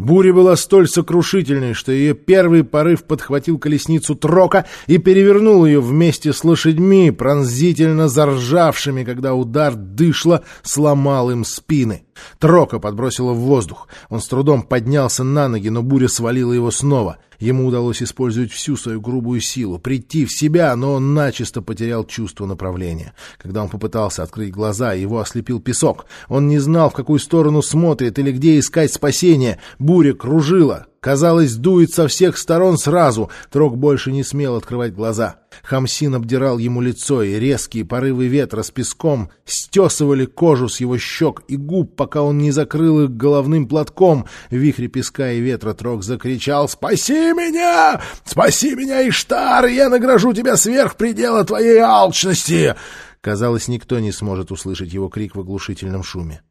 Буря была столь сокрушительной, что ее первый порыв подхватил колесницу Трока и перевернул ее вместе с лошадьми, пронзительно заржавшими, когда удар дышла сломал им спины. Трока подбросило в воздух. Он с трудом поднялся на ноги, но буря свалила его снова. Ему удалось использовать всю свою грубую силу, прийти в себя, но он начисто потерял чувство направления. Когда он попытался открыть глаза, его ослепил песок. Он не знал, в какую сторону смотрит или где искать спасение. Буря кружила. Казалось, дует со всех сторон сразу. Трог больше не смел открывать глаза. Хамсин обдирал ему лицо, и резкие порывы ветра с песком стесывали кожу с его щек и губ, пока он не закрыл их головным платком. В вихре песка и ветра Трог закричал «Спаси меня! Спаси меня, Иштар! Я награжу тебя сверх предела твоей алчности!» Казалось, никто не сможет услышать его крик в оглушительном шуме.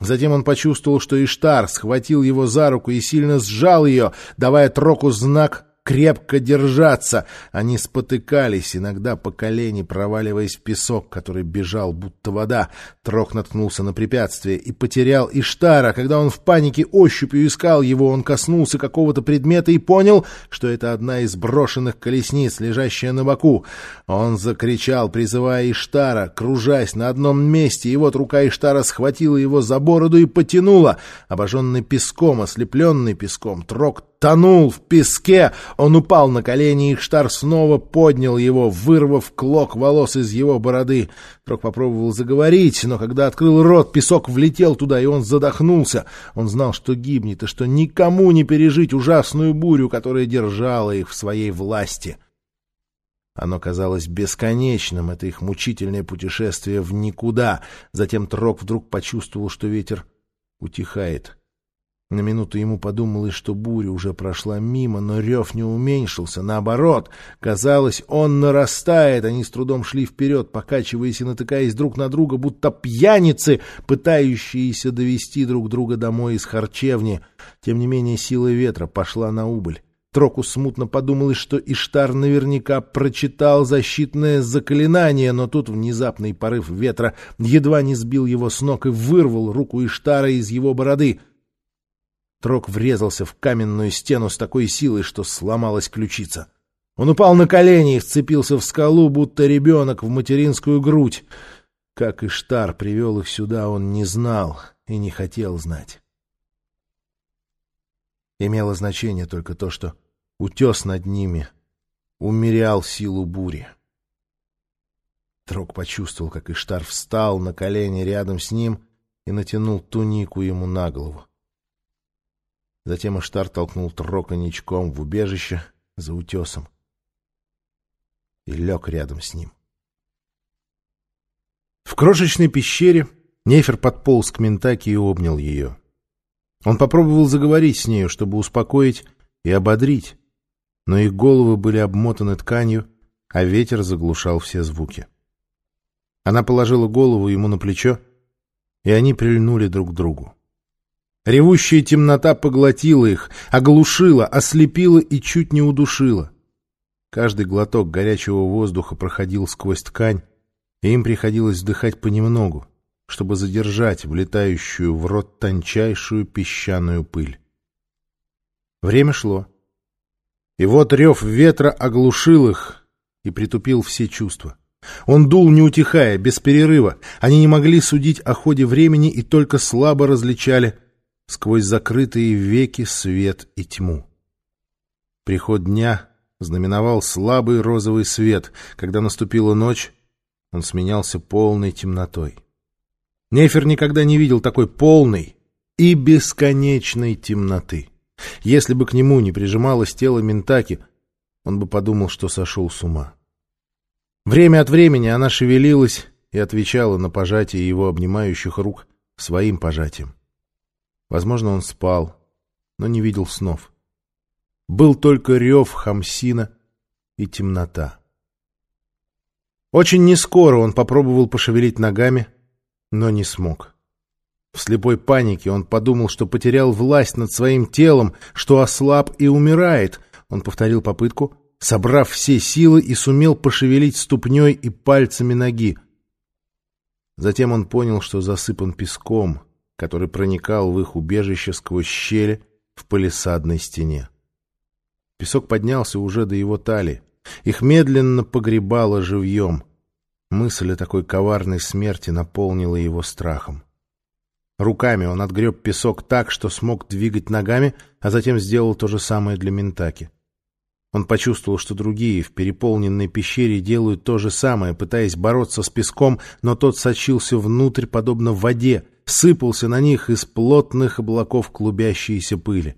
Затем он почувствовал, что Иштар схватил его за руку и сильно сжал ее, давая Троку знак крепко держаться. Они спотыкались, иногда по колени проваливаясь в песок, который бежал, будто вода. Трох наткнулся на препятствие и потерял Иштара. Когда он в панике ощупью искал его, он коснулся какого-то предмета и понял, что это одна из брошенных колесниц, лежащая на боку. Он закричал, призывая Иштара, кружась на одном месте, и вот рука Иштара схватила его за бороду и потянула. Обожженный песком, ослепленный песком, Трок тонул в песке. Он упал на колени, и Штар снова поднял его, вырвав клок волос из его бороды. Трок попробовал заговорить, но когда открыл рот, песок влетел туда, и он задохнулся. Он знал, что гибнет, и что никому не пережить ужасную бурю, которая держала их в своей власти. Оно казалось бесконечным, это их мучительное путешествие в никуда. Затем Трок вдруг почувствовал, что ветер утихает — на минуту ему подумалось, что буря уже прошла мимо, но рев не уменьшился. Наоборот, казалось, он нарастает. Они с трудом шли вперед, покачиваясь и натыкаясь друг на друга, будто пьяницы, пытающиеся довести друг друга домой из харчевни. Тем не менее, сила ветра пошла на убыль. Троку смутно подумалось, что Иштар наверняка прочитал защитное заклинание, но тут внезапный порыв ветра едва не сбил его с ног и вырвал руку Иштара из его бороды. Трок врезался в каменную стену с такой силой, что сломалась ключица. Он упал на колени и вцепился в скалу, будто ребенок в материнскую грудь. Как Иштар привел их сюда, он не знал и не хотел знать. Имело значение только то, что утес над ними умерял силу бури. Трок почувствовал, как Иштар встал на колени рядом с ним и натянул тунику ему на голову. Затем Иштар толкнул Трока ничком в убежище за утесом и лег рядом с ним. В крошечной пещере Нефер подполз к Ментаке и обнял ее. Он попробовал заговорить с нею, чтобы успокоить и ободрить, но их головы были обмотаны тканью, а ветер заглушал все звуки. Она положила голову ему на плечо, и они прильнули друг к другу. Ревущая темнота поглотила их, оглушила, ослепила и чуть не удушила. Каждый глоток горячего воздуха проходил сквозь ткань, и им приходилось вдыхать понемногу, чтобы задержать влетающую в рот тончайшую песчаную пыль. Время шло. И вот рев ветра оглушил их и притупил все чувства. Он дул, не утихая, без перерыва. Они не могли судить о ходе времени и только слабо различали — сквозь закрытые веки свет и тьму. Приход дня знаменовал слабый розовый свет. Когда наступила ночь, он сменялся полной темнотой. Нефер никогда не видел такой полной и бесконечной темноты. Если бы к нему не прижималось тело Ментаки, он бы подумал, что сошел с ума. Время от времени она шевелилась и отвечала на пожатие его обнимающих рук своим пожатием. Возможно, он спал, но не видел снов. Был только рев Хамсина и темнота. Очень нескоро он попробовал пошевелить ногами, но не смог. В слепой панике он подумал, что потерял власть над своим телом, что ослаб и умирает. Он повторил попытку, собрав все силы и сумел пошевелить ступней и пальцами ноги. Затем он понял, что засыпан песком — который проникал в их убежище сквозь щели, в палисадной стене. Песок поднялся уже до его талии. Их медленно погребало живьем. Мысль о такой коварной смерти наполнила его страхом. Руками он отгреб песок так, что смог двигать ногами, а затем сделал то же самое для Ментаки. Он почувствовал, что другие в переполненной пещере делают то же самое, пытаясь бороться с песком, но тот сочился внутрь, подобно воде, сыпался на них из плотных облаков клубящейся пыли.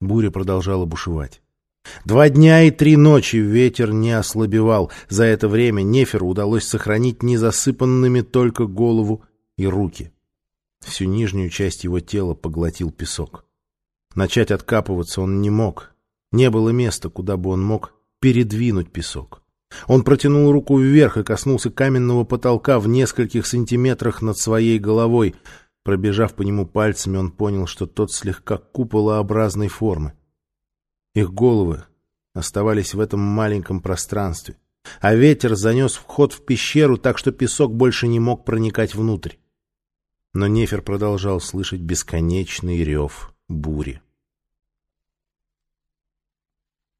Буря продолжала бушевать. Два дня и три ночи ветер не ослабевал. За это время Неферу удалось сохранить незасыпанными только голову и руки. Всю нижнюю часть его тела поглотил песок. Начать откапываться он не мог. Не было места, куда бы он мог передвинуть песок. Он протянул руку вверх и коснулся каменного потолка в нескольких сантиметрах над своей головой. Пробежав по нему пальцами, он понял, что тот слегка куполообразной формы. Их головы оставались в этом маленьком пространстве, а ветер занес вход в пещеру так, что песок больше не мог проникать внутрь. Но Нефер продолжал слышать бесконечный рев бури.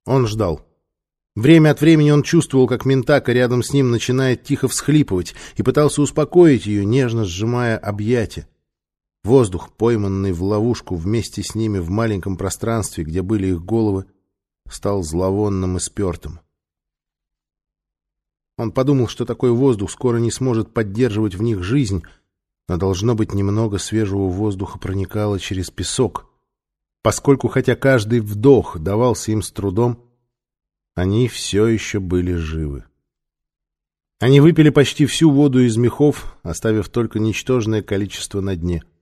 Он ждал. Время от времени он чувствовал, как Ментака рядом с ним начинает тихо всхлипывать и пытался успокоить ее, нежно сжимая объятия. Воздух, пойманный в ловушку вместе с ними в маленьком пространстве, где были их головы, стал зловонным и спертым. Он подумал, что такой воздух скоро не сможет поддерживать в них жизнь, но должно быть немного свежего воздуха проникало через песок. Поскольку хотя каждый вдох давался им с трудом, они все еще были живы. Они выпили почти всю воду из мехов, оставив только ничтожное количество на дне —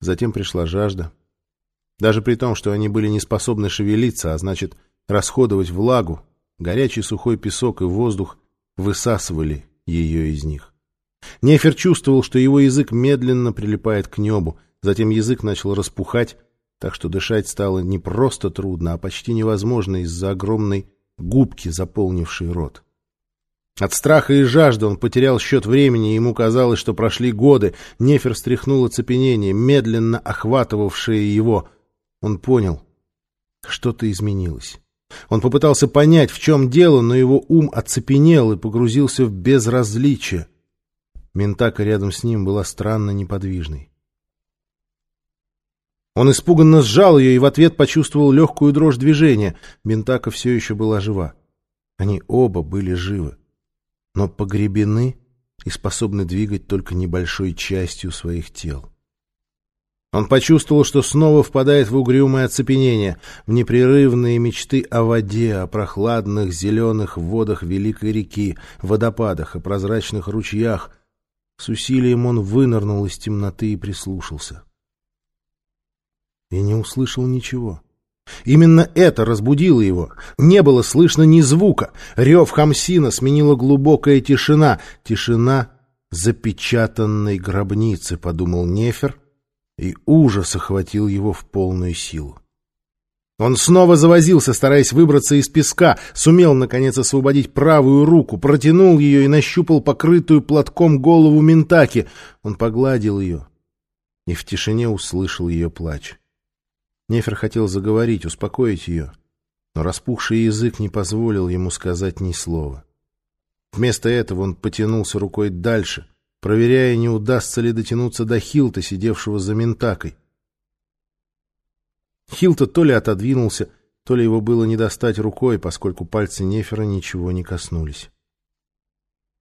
Затем пришла жажда. Даже при том, что они были не способны шевелиться, а значит, расходовать влагу, горячий сухой песок и воздух высасывали ее из них. Нефер чувствовал, что его язык медленно прилипает к небу, затем язык начал распухать, так что дышать стало не просто трудно, а почти невозможно из-за огромной губки, заполнившей рот. От страха и жажды он потерял счет времени, ему казалось, что прошли годы. Нефер стряхнул оцепенение, медленно охватывавшее его. Он понял, что-то изменилось. Он попытался понять, в чем дело, но его ум оцепенел и погрузился в безразличие. Ментака рядом с ним была странно неподвижной. Он испуганно сжал ее и в ответ почувствовал легкую дрожь движения. Ментака все еще была жива. Они оба были живы но погребены и способны двигать только небольшой частью своих тел. Он почувствовал, что снова впадает в угрюмое оцепенение, в непрерывные мечты о воде, о прохладных зеленых водах великой реки, водопадах и прозрачных ручьях. С усилием он вынырнул из темноты и прислушался. И не услышал ничего. Именно это разбудило его. Не было слышно ни звука. Рев Хамсина сменила глубокая тишина. Тишина запечатанной гробницы, подумал Нефер, и ужас охватил его в полную силу. Он снова завозился, стараясь выбраться из песка, сумел, наконец, освободить правую руку, протянул ее и нащупал покрытую платком голову Ментаки. Он погладил ее и в тишине услышал ее плач. Нефер хотел заговорить, успокоить ее, но распухший язык не позволил ему сказать ни слова. Вместо этого он потянулся рукой дальше, проверяя, не удастся ли дотянуться до Хилта, сидевшего за ментакой. Хилта то ли отодвинулся, то ли его было не достать рукой, поскольку пальцы Нефера ничего не коснулись.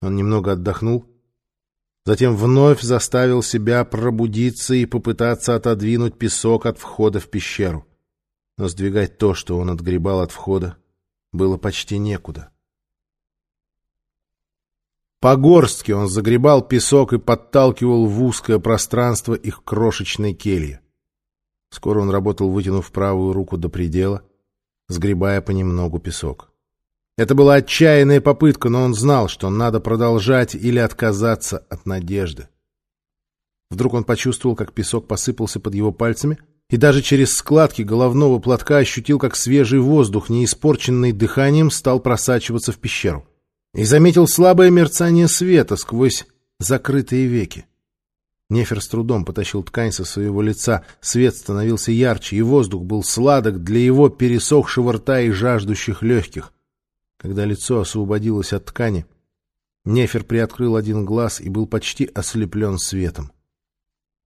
Он немного отдохнул, Затем вновь заставил себя пробудиться и попытаться отодвинуть песок от входа в пещеру. Но сдвигать то, что он отгребал от входа, было почти некуда. По горстке он загребал песок и подталкивал в узкое пространство их крошечной кельи. Скоро он работал, вытянув правую руку до предела, сгребая понемногу песок. Это была отчаянная попытка, но он знал, что надо продолжать или отказаться от надежды. Вдруг он почувствовал, как песок посыпался под его пальцами, и даже через складки головного платка ощутил, как свежий воздух, не испорченный дыханием, стал просачиваться в пещеру. И заметил слабое мерцание света сквозь закрытые веки. Нефер с трудом потащил ткань со своего лица, свет становился ярче, и воздух был сладок для его пересохшего рта и жаждущих легких. Когда лицо освободилось от ткани, Нефер приоткрыл один глаз и был почти ослеплен светом.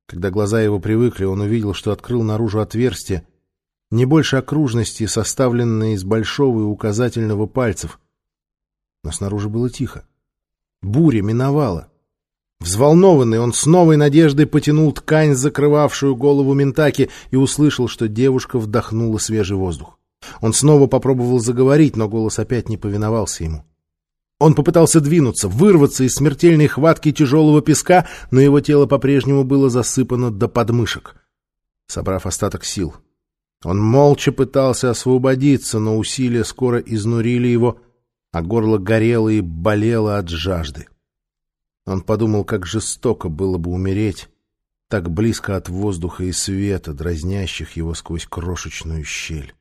Когда глаза его привыкли, он увидел, что открыл наружу отверстие, не больше окружности, составленное из большого и указательного пальцев. Но снаружи было тихо. Буря миновала. Взволнованный, он с новой надеждой потянул ткань, закрывавшую голову Ментаки, и услышал, что девушка вдохнула свежий воздух. Он снова попробовал заговорить, но голос опять не повиновался ему. Он попытался двинуться, вырваться из смертельной хватки тяжелого песка, но его тело по-прежнему было засыпано до подмышек. Собрав остаток сил, он молча пытался освободиться, но усилия скоро изнурили его, а горло горело и болело от жажды. Он подумал, как жестоко было бы умереть, так близко от воздуха и света, дразнящих его сквозь крошечную щель.